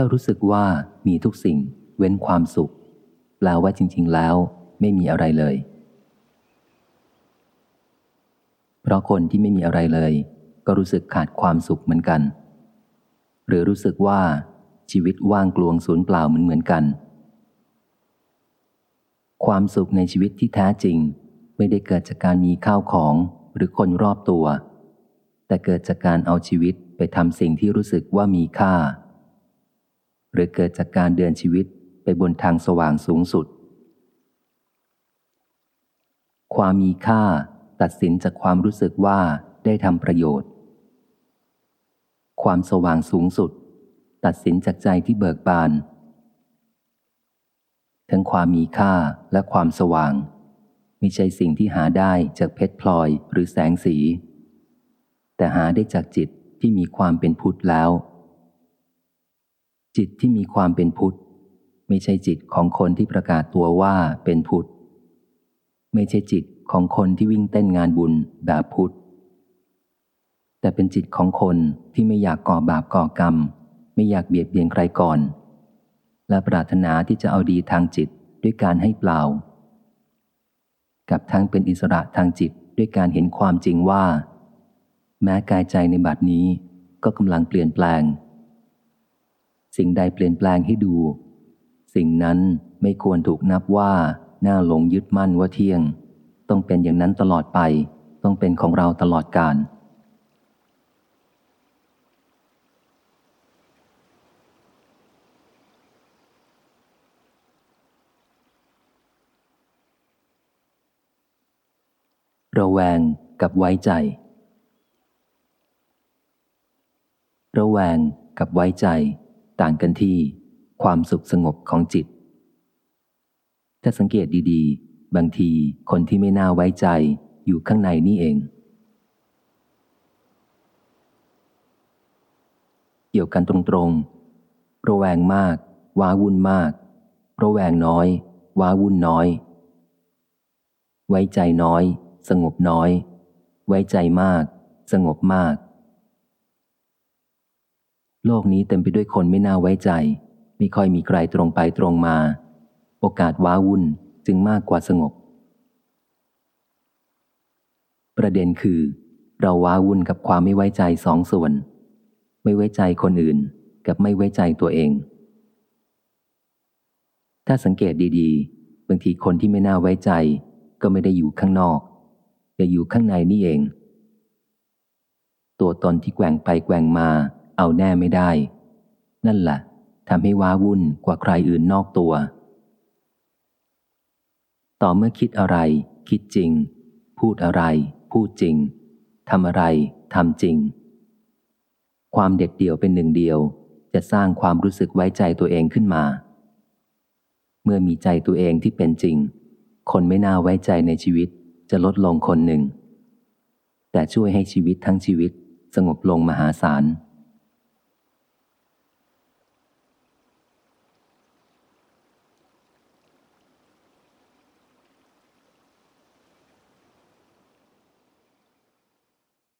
ถ้ารู้สึกว่ามีทุกสิ่ง เว้นความสุขแปลว่าจริง ๆ แล้วไม่มีอะไรเลย เพราะคนที่ไม่มีอะไรเลย ก็รู้สึกขาดความสุขเหมือนกัน หรือรู้สึกว่าชีวิตว่างกลวงสูญเปล่าเหมือนเหมือนกัน ความสุขในชีวิตที่แท้จริง ไม่ได้เกิดจากการมีข้าวของหรือคนรอบตัว แต่เกิดจากการเอาชีวิตไปทำสิ่งที่รู้สึกว่ามีค่า หรือเกิดจากการเดินชีวิตไปบนทางสว่างสูงสุด ความมีค่าตัดสินจากความรู้สึกว่าได้ทำประโยชน์ ความสว่างสูงสุด ตัดสินจากใจที่เบิกบาน ทั้งความมีค่าและความสว่าง ไม่ใช่สิ่งที่หาได้จากเพชรพลอยหรือแสงสี แต่หาได้จากจิตที่มีความเป็นพุทธแล้ว จิตที่มีความเป็นพุทธ ไม่ใช่จิตของคนที่ประกาศตัวว่าเป็นพุทธ ไม่ใช่จิตของคนที่วิ่งเต้นงานบุญแบบพุทธ แต่เป็นจิตของคนที่ไม่อยากก่อบาปก่อกรรม ไม่อยากเบียดเบียนใครก่อน และปรารถนาที่จะเอาดีทางจิตด้วยการให้เปล่า กับทั้งเป็นอิสระทางจิตด้วยการเห็นความจริงว่า แม้กายใจในบัดนี้ก็กำลังเปลี่ยนแปลง สิ่งใดเปลี่ยนแปลงให้ดู สิ่งนั้นไม่ควรถูกนับว่าน่าหลงยึดมั่นว่าเที่ยง ต้องเป็นอย่างนั้นตลอดไป ต้องเป็นของเราตลอดกาลระแวงกับไว้ใจ ระแวงกับไว้ใจ ต่างกันที่ความสุขสงบของจิต ถ้าสังเกตดีๆ บางทีคนที่ไม่น่าไว้ใจอยู่ข้างในนี่เอง เกี่ยวกันตรงๆ ระแวงมาก ว้าวุ่นมาก ระแวงน้อย ว้าวุ่นน้อย ไว้ใจน้อย สงบน้อย ไว้ใจมาก สงบมาก โลกนี้เต็มไปด้วยคนไม่น่าไว้ใจ ไม่ค่อยมีใครตรงไปตรงมา โอกาสว้าวุ่นจึงมากกว่าสงบ ประเด็นคือ เราว้าวุ่นกับความไม่ไว้ใจสองส่วน ไม่ไว้ใจคนอื่น กับไม่ไว้ใจตัวเอง ถ้าสังเกตดีๆ บางทีคนที่ไม่น่าไว้ใจ ก็ไม่ได้อยู่ข้างนอก แต่อยู่ข้างในนี่เอง ตัวตนที่แกว่งไปแกว่งมา เอาแน่ไม่ได้ นั่นแหละทำให้ว้าวุ่นกว่าใครอื่นนอกตัว ต่อเมื่อคิดอะไร คิดจริง พูดอะไร พูดจริงทำอะไรทำจริง ความเด็ดเดี่ยวเป็นหนึ่งเดียว จะสร้างความรู้สึกไว้ใจตัวเองขึ้นมา เมื่อมีใจตัวเองที่เป็นจริง คนไม่น่าไว้ใจในชีวิตจะลดลงคนหนึ่ง แต่ช่วยให้ชีวิตทั้งชีวิตสงบลงมหาศาล